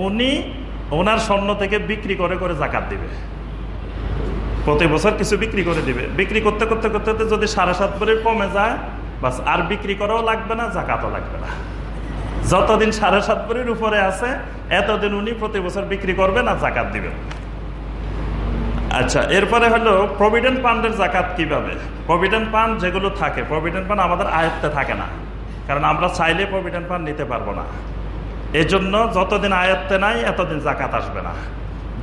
উনি ওনার স্বর্ণ থেকে বিক্রি করে করে জাকাত দিবে। প্রতি বছর কিছু বিক্রি করে দিবে। বিক্রি করতে করতে করতে করতে যদি সাড়ে সাত ভরি কমে যায়, বাস, আর বিক্রি করাও লাগবে না, জাকাতও লাগবে না। যতদিন সাড়ে সাত ভরির উপরে আছে, এতদিন উনি প্রতি বছর বিক্রি করবেন আর জাকাত দিবেন আচ্ছা এরপরে হলো প্রভিডেন্ট ফান্ডের জাকাত কীভাবে? প্রভিডেন্ট ফান্ড যেগুলো থাকে প্রভিডেন্ট ফান্ড আমাদের আয়ত্তে থাকে না। কারণ আমরা চাইলে প্রভিডেন্ট ফান্ড নিতে পারব না। এজন্য যতদিন আয়ত্তে নাই, এতদিন জাকাত আসবে না।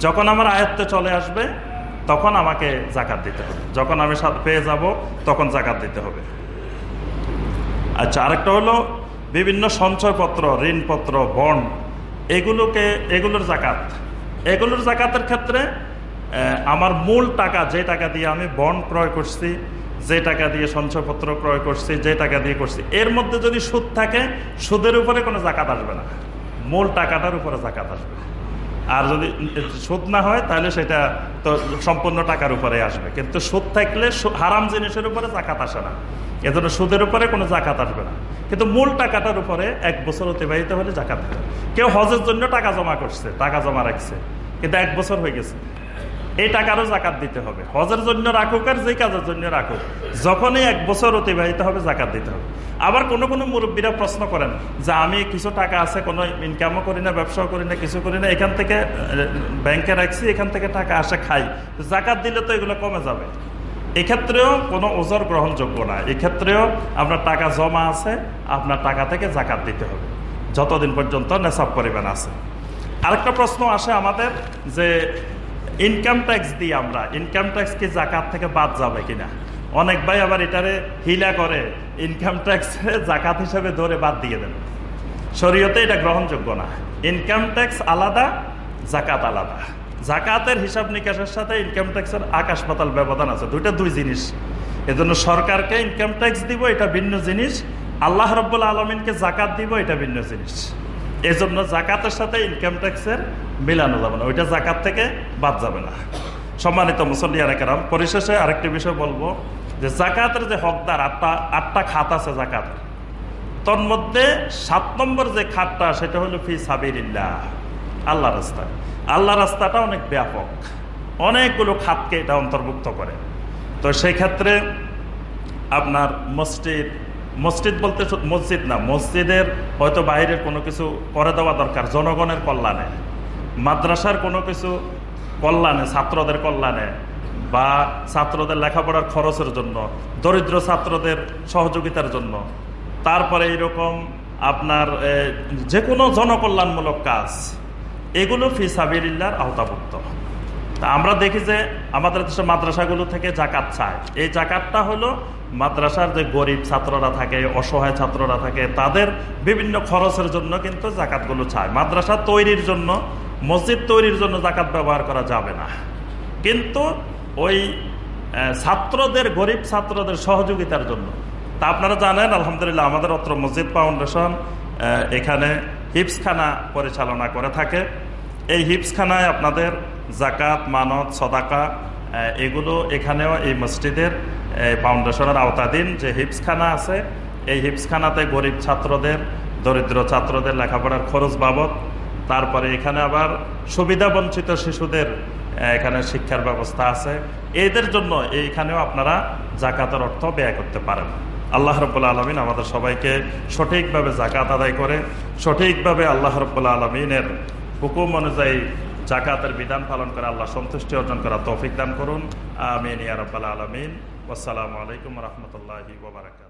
যখন আমার আয়ত্তে চলে আসবে, তখন আমাকে জাকাত দিতে হবে। যখন আমি পেয়ে যাব, তখন জাকাত দিতে হবে। আচ্ছা আরেকটা হলো বিভিন্ন সঞ্চয়পত্র, ঋণপত্র বন্ড এগুলোকে এগুলোর জাকাত এগুলোর জাকাতের ক্ষেত্রে আমার মূল টাকা যে টাকা দিয়ে আমি বন্ড ক্রয় করছি, যে টাকা দিয়ে সঞ্চয়পত্র ক্রয় করছি, যে টাকা দিয়ে করছি, এর মধ্যে যদি সুদ থাকে, সুদের উপরে কোনো জাকাত আসবে না। মূল টাকাটার উপরে জাকাত আসবে। আর যদি সুদ না হয়, তাহলে সেটা তো সম্পূর্ণ টাকার উপরে আসবে। কিন্তু সুদ থাকলে হারাম জিনিসের উপরে জাকাত আসে না। এজন্য সুদের উপরে কোনো জাকাত আসবে না। কিন্তু মূল টাকাটার উপরে এক বছর অতিবাহিত হলে জাকাত কেউ হজের জন্য টাকা জমা করছে, টাকা জমা রাখছে। কিন্তু এক বছর হয়ে গেছে। এই টাকারও জাকাত দিতে হবে। হজের জন্য রাখুক আর যে কাজের জন্য রাখুক। যখনই এক বছর অতিবাহিত হবে, জাকাত দিতে হবে। আবার কোনো কোনো মুরব্বীরা প্রশ্ন করেন যে, আমি কিছু টাকা আছে, কোনো ইনকামও করি না, ব্যবসাও করি না, কিছু করি না, এখান থেকে ব্যাংকে রাখছি, এখান থেকে টাকা আসে, খাই। জাকাত দিলে তো এগুলো কমে যাবে। এক্ষেত্রেও কোনো ওজর গ্রহণযোগ্য না। এক্ষেত্রেও আপনার টাকা জমা আছে, আপনার টাকা থেকে জাকাত দিতে হবে। যতদিন পর্যন্ত নেশাব পরিমাণ আছে। আরেকটা প্রশ্ন আসে আমাদের যে ইনকাম ট্যাক্স দিই আমরা। ইনকাম ট্যাক্স কি জাকাত থেকে বাদ যাবে কিনা? অনেক ভাই আবার এটারে হিলা করে ইনকাম ট্যাক্স জাকাত হিসাবে ধরে বাদ দিয়ে দেন। শরীয়তে এটা গ্রহণযোগ্য না। ইনকাম ট্যাক্স আলাদা, জাকাত আলাদা। জাকাতের হিসাব নিকাশের সাথে ইনকাম ট্যাক্সের আকাশ পাতাল ব্যবধান আছে। দুইটা দুই জিনিস। এজন্য সরকারকে ইনকাম ট্যাক্স দিব, এটা ভিন্ন জিনিস। আল্লাহ রব্বুল্লা আলমিনকে জাকাত দিব, এটা ভিন্ন জিনিস। এজন্য জাকাতের সাথে ইনকাম ট্যাক্সের মিলানো যাবে না। ওইটা জাকাত থেকে বাদ যাবে না। সম্মানিত মুসল্লিয়ারা কেরাম, পরিশেষে আরেকটি বিষয় বলব যে জাকাতের যে হকদার, আটটা আটটা খাত আছে জাকাত। তোর মধ্যে সাত নম্বর যে খাতটা, সেটা হলো ফি সাবিরিল্লাহ আল্লাহ রাস্তা। আল্লাহ রাস্তাটা অনেক ব্যাপক। অনেকগুলো খাতকে এটা অন্তর্ভুক্ত করে। তো সেই ক্ষেত্রে আপনার মসজিদ মসজিদ বলতে মসজিদ না, মসজিদের হয়তো বাইরের কোনো কিছু করে দেওয়া দরকার, জনগণের কল্যাণে। মাদ্রাসার কোনো কিছু কল্যাণে, ছাত্রদের কল্যাণে বা ছাত্রদের লেখাপড়ার খরচের জন্য, দরিদ্র ছাত্রদের সহযোগিতার জন্য। তারপরে এরকম আপনার যে কোনো জনকল্যাণমূলক কাজ, এগুলো ফি সাবিল্লার আওতাভুক্ত। তা আমরা দেখি যে আমাদের দেশের মাদ্রাসাগুলো থেকে জাকাত চায়। এই জাকাতটা হলো মাদ্রাসার যে গরিব ছাত্ররা থাকে, অসহায় ছাত্ররা থাকে, তাদের বিভিন্ন খরচের জন্য কিন্তু জাকাতগুলো চায়। মাদ্রাসা তৈরির জন্য, মসজিদ তৈরির জন্য জাকাত ব্যবহার করা যাবে না। কিন্তু ওই ছাত্রদের, গরিব ছাত্রদের সহযোগিতার জন্য। তা আপনারা জানেন, আলহামদুলিল্লাহ আমাদের অত্র মসজিদ ফাউন্ডেশন এখানে হিপসখানা পরিচালনা করে থাকে। এই হিপসখানায় আপনাদের জাকাত, মানত, সদাকা এগুলো এখানেও এই মসজিদের ফাউন্ডেশনের আওতাধীন যে হিপসখানা আছে, এই হিপসখানাতে গরিব ছাত্রদের, দরিদ্র ছাত্রদের লেখাপড়ার খরচ বাবদ, তারপরে এখানে আবার সুবিধা বঞ্চিত শিশুদের এখানে শিক্ষার ব্যবস্থা আছে। এদের জন্য এইখানেও আপনারা জাকাতের অর্থ ব্যয় করতে পারেন। আল্লাহ রব্বুল্লা আলমিন আমাদের সবাইকে সঠিকভাবে জাকাত আদায় করে, সঠিকভাবে আল্লাহ রব্বুল্লা আলমিনের হুকুম অনুযায়ী জাকাতের বিধান পালন করে আল্লাহ সন্তুষ্টি অর্জন করা তৌফিক দান করুন। আমিন ইয়ারব্বাল আলমিন। আসসালামু আলাইকুম রহমতুল্লাহি ওবরাকাত